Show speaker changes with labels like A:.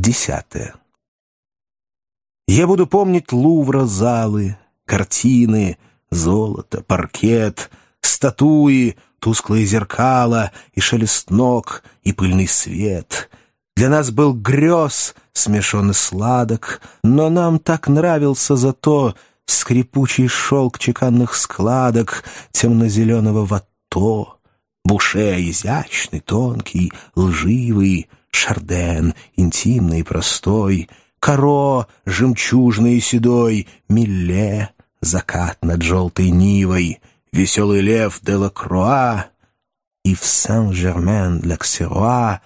A: Десятое. Я буду помнить Лувра залы, картины, золото, паркет, статуи, тусклые зеркала и шелест ног, и пыльный свет. Для нас был грез, смешанный сладок, но нам так нравился зато скрипучий шелк чеканных складок темно-зеленого вато, буше изящный, тонкий, лживый, шарден интимный и простой — Каро, жемчужный и седой, Милле, закат над желтой нивой, Веселый лев де Круа, И в Сен-Жермен-Л'Аксеруа